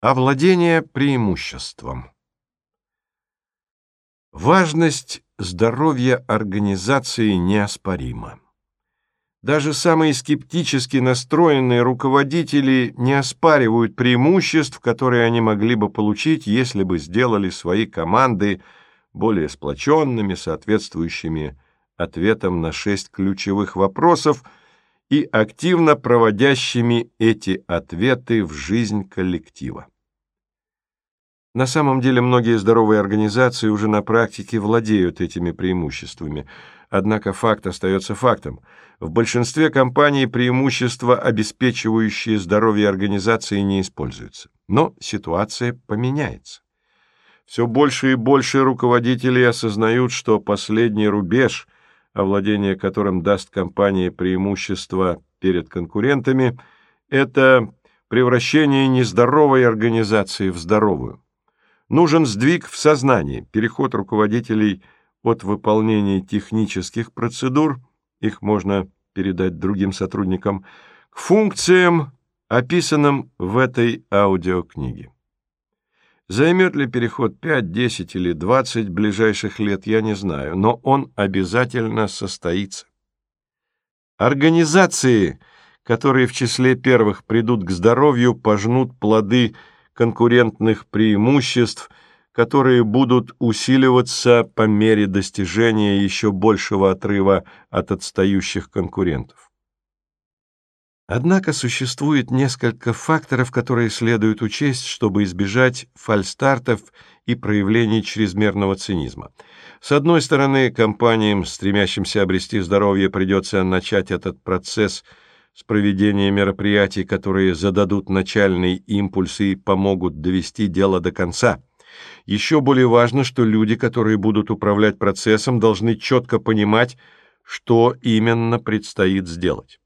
Овладение преимуществом. Важность здоровья организации неоспорима. Даже самые скептически настроенные руководители не оспаривают преимуществ, которые они могли бы получить, если бы сделали свои команды более сплоченными, соответствующими ответам на шесть ключевых вопросов – и активно проводящими эти ответы в жизнь коллектива. На самом деле многие здоровые организации уже на практике владеют этими преимуществами. Однако факт остается фактом. В большинстве компаний преимущества, обеспечивающие здоровье организации, не используются. Но ситуация поменяется. Все больше и больше руководителей осознают, что последний рубеж – овладение которым даст компании преимущество перед конкурентами, это превращение нездоровой организации в здоровую. Нужен сдвиг в сознании, переход руководителей от выполнения технических процедур, их можно передать другим сотрудникам, к функциям, описанным в этой аудиокниге. Займет ли переход 5, 10 или 20 ближайших лет, я не знаю, но он обязательно состоится. Организации, которые в числе первых придут к здоровью, пожнут плоды конкурентных преимуществ, которые будут усиливаться по мере достижения еще большего отрыва от отстающих конкурентов. Однако существует несколько факторов, которые следует учесть, чтобы избежать фальстартов и проявлений чрезмерного цинизма. С одной стороны, компаниям, стремящимся обрести здоровье, придется начать этот процесс с проведения мероприятий, которые зададут начальный импульс и помогут довести дело до конца. Еще более важно, что люди, которые будут управлять процессом, должны четко понимать, что именно предстоит сделать.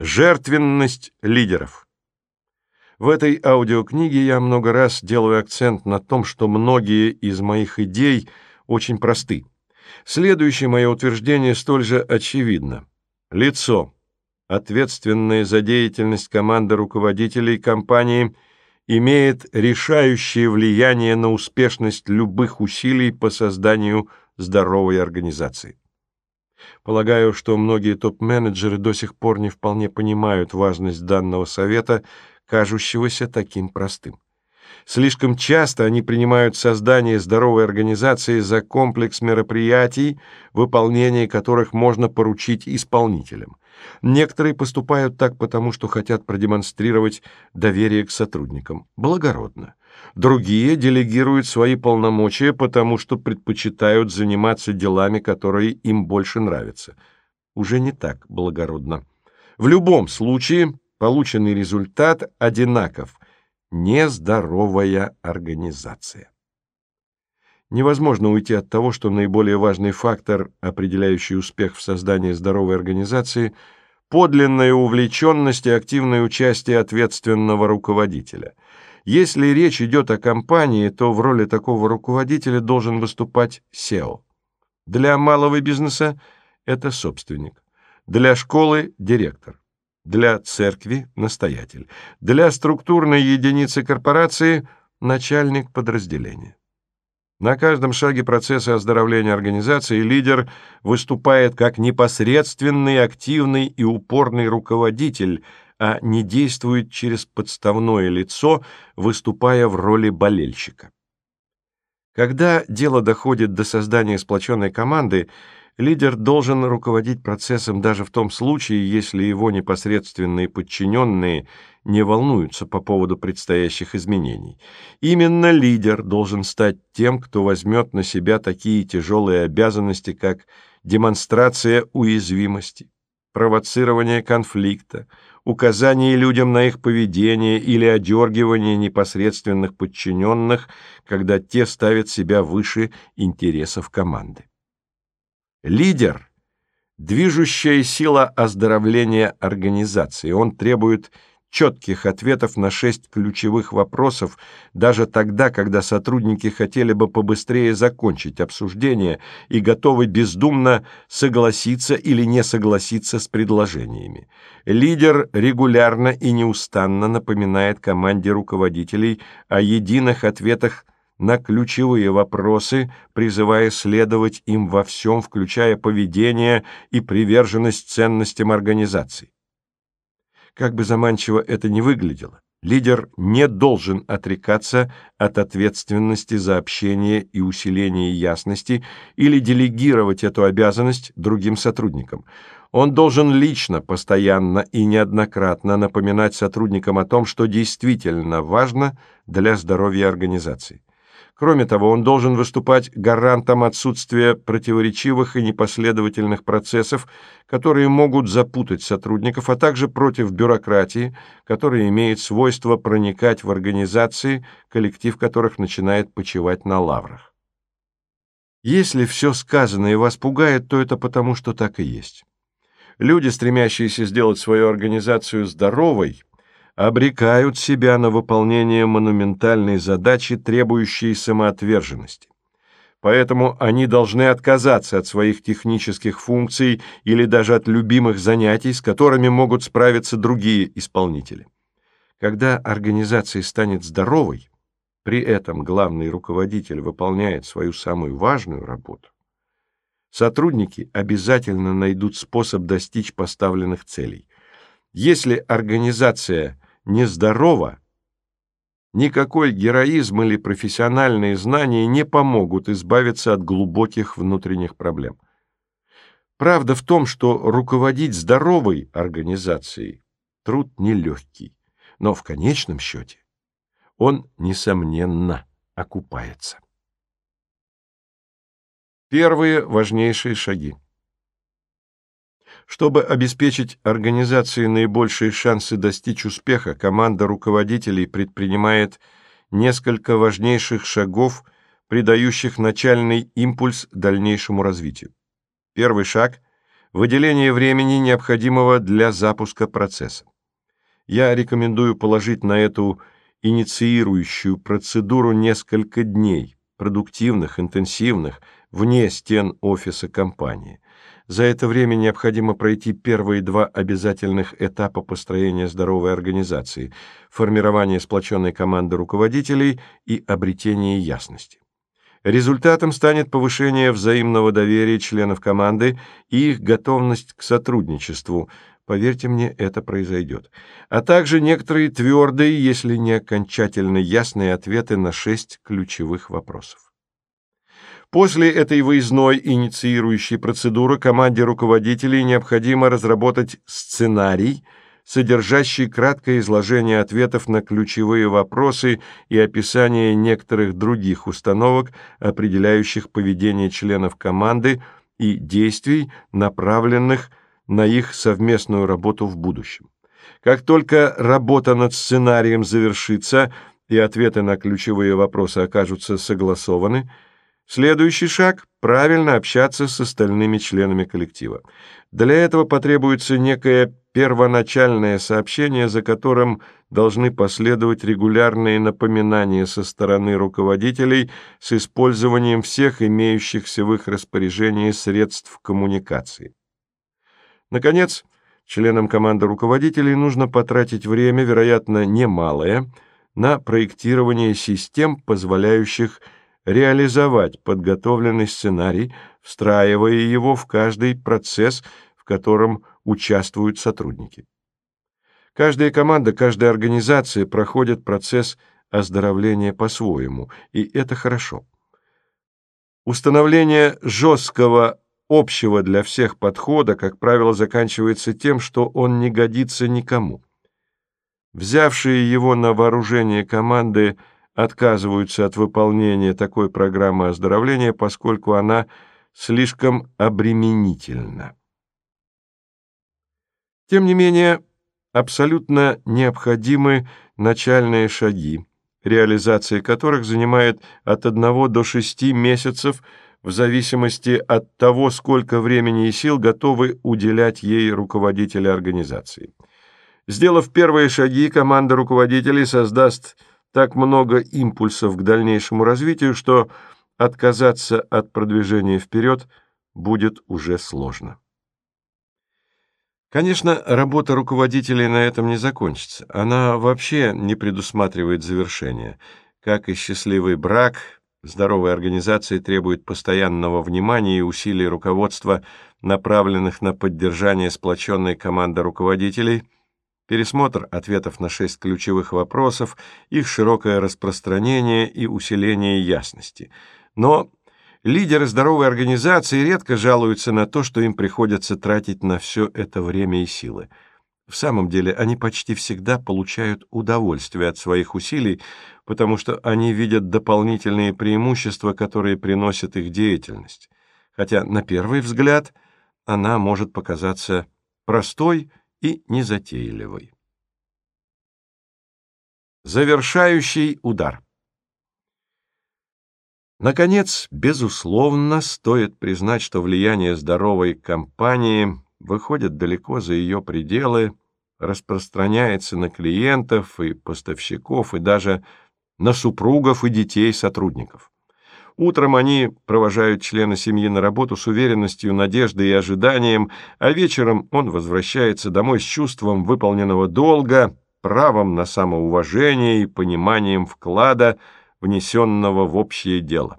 Жертвенность лидеров. В этой аудиокниге я много раз делаю акцент на том, что многие из моих идей очень просты. Следующее мое утверждение столь же очевидно. Лицо, ответственное за деятельность команды руководителей компании, имеет решающее влияние на успешность любых усилий по созданию здоровой организации. Полагаю, что многие топ-менеджеры до сих пор не вполне понимают важность данного совета, кажущегося таким простым. Слишком часто они принимают создание здоровой организации за комплекс мероприятий, выполнение которых можно поручить исполнителям. Некоторые поступают так потому, что хотят продемонстрировать доверие к сотрудникам. Благородно. Другие делегируют свои полномочия, потому что предпочитают заниматься делами, которые им больше нравятся. Уже не так благородно. В любом случае, полученный результат одинаков. Нездоровая организация. Невозможно уйти от того, что наиболее важный фактор, определяющий успех в создании здоровой организации – подлинная увлеченность и активное участие ответственного руководителя – если речь идет о компании, то в роли такого руководителя должен выступать SEO. Для малого бизнеса это собственник. Для школы – директор. Для церкви – настоятель. Для структурной единицы корпорации – начальник подразделения. На каждом шаге процесса оздоровления организации лидер выступает как непосредственный, активный и упорный руководитель – а не действует через подставное лицо, выступая в роли болельщика. Когда дело доходит до создания сплоченной команды, лидер должен руководить процессом даже в том случае, если его непосредственные подчиненные не волнуются по поводу предстоящих изменений. Именно лидер должен стать тем, кто возьмет на себя такие тяжелые обязанности, как демонстрация уязвимости, провоцирование конфликта, указание людям на их поведение или одергивание непосредственных подчиненных, когда те ставят себя выше интересов команды. Лидер – движущая сила оздоровления организации. Он требует четких ответов на шесть ключевых вопросов, даже тогда, когда сотрудники хотели бы побыстрее закончить обсуждение и готовы бездумно согласиться или не согласиться с предложениями. Лидер регулярно и неустанно напоминает команде руководителей о единых ответах на ключевые вопросы, призывая следовать им во всем, включая поведение и приверженность ценностям организации. Как бы заманчиво это ни выглядело, лидер не должен отрекаться от ответственности за общение и усиление ясности или делегировать эту обязанность другим сотрудникам. Он должен лично, постоянно и неоднократно напоминать сотрудникам о том, что действительно важно для здоровья организации. Кроме того, он должен выступать гарантом отсутствия противоречивых и непоследовательных процессов, которые могут запутать сотрудников, а также против бюрократии, которая имеет свойство проникать в организации, коллектив которых начинает почивать на лаврах. Если все сказанное вас пугает, то это потому, что так и есть. Люди, стремящиеся сделать свою организацию здоровой, обрекают себя на выполнение монументальной задачи, требующей самоотверженности. Поэтому они должны отказаться от своих технических функций или даже от любимых занятий, с которыми могут справиться другие исполнители. Когда организация станет здоровой, при этом главный руководитель выполняет свою самую важную работу, сотрудники обязательно найдут способ достичь поставленных целей. Если организация – нездорова, никакой героизм или профессиональные знания не помогут избавиться от глубоких внутренних проблем. Правда в том, что руководить здоровой организацией труд нелегкий, но в конечном счете он, несомненно, окупается. Первые важнейшие шаги. Чтобы обеспечить организации наибольшие шансы достичь успеха, команда руководителей предпринимает несколько важнейших шагов, придающих начальный импульс дальнейшему развитию. Первый шаг – выделение времени, необходимого для запуска процесса. Я рекомендую положить на эту инициирующую процедуру несколько дней, продуктивных, интенсивных, вне стен офиса компании – за это время необходимо пройти первые два обязательных этапа построения здоровой организации – формирование сплоченной команды руководителей и обретение ясности. Результатом станет повышение взаимного доверия членов команды и их готовность к сотрудничеству. Поверьте мне, это произойдет. А также некоторые твердые, если не окончательно ясные ответы на шесть ключевых вопросов. После этой выездной инициирующей процедуры команде руководителей необходимо разработать сценарий, содержащий краткое изложение ответов на ключевые вопросы и описание некоторых других установок, определяющих поведение членов команды и действий, направленных на их совместную работу в будущем. Как только работа над сценарием завершится и ответы на ключевые вопросы окажутся согласованы – Следующий шаг – правильно общаться с остальными членами коллектива. Для этого потребуется некое первоначальное сообщение, за которым должны последовать регулярные напоминания со стороны руководителей с использованием всех имеющихся в их распоряжении средств коммуникации. Наконец, членам команды руководителей нужно потратить время, вероятно, немалое, на проектирование систем, позволяющих – реализовать подготовленный сценарий, встраивая его в каждый процесс, в котором участвуют сотрудники. Каждая команда, каждая организация проходит процесс оздоровления по-своему, и это хорошо. Установление жесткого общего для всех подхода, как правило, заканчивается тем, что он не годится никому. Взявшие его на вооружение команды – отказываются от выполнения такой программы оздоровления, поскольку она слишком обременительна. Тем не менее, абсолютно необходимы начальные шаги, реализация которых занимает от 1 до 6 месяцев в зависимости от того, сколько времени и сил готовы уделять ей руководители организации. Сделав первые шаги, команда руководителей создаст так много импульсов к дальнейшему развитию, что отказаться от продвижения вперед будет уже сложно. Конечно, работа руководителей на этом не закончится. Она вообще не предусматривает завершения. Как и счастливый брак, здоровая организация требует постоянного внимания и усилий руководства, направленных на поддержание сплоченной команды руководителей – пересмотр ответов на шесть ключевых вопросов, их широкое распространение и усиление ясности. Но лидеры здоровой организации редко жалуются на то, что им приходится тратить на все это время и силы. В самом деле они почти всегда получают удовольствие от своих усилий, потому что они видят дополнительные преимущества, которые приносит их деятельность. Хотя на первый взгляд она может показаться простой и незатейливой. Завершающий удар. Наконец, безусловно, стоит признать, что влияние здоровой компании выходит далеко за ее пределы, распространяется на клиентов и поставщиков, и даже на супругов и детей сотрудников. Утром они провожают члена семьи на работу с уверенностью, надеждой и ожиданием, а вечером он возвращается домой с чувством выполненного долга, правом на самоуважение и пониманием вклада, внесенного в общее дело.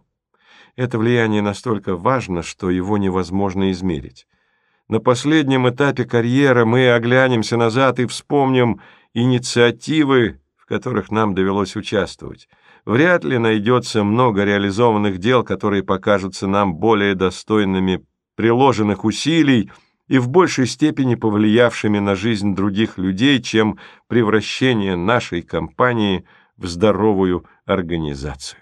Это влияние настолько важно, что его невозможно измерить. На последнем этапе карьеры мы оглянемся назад и вспомним инициативы, которых нам довелось участвовать. Вряд ли найдется много реализованных дел, которые покажутся нам более достойными приложенных усилий и в большей степени повлиявшими на жизнь других людей, чем превращение нашей компании в здоровую организацию.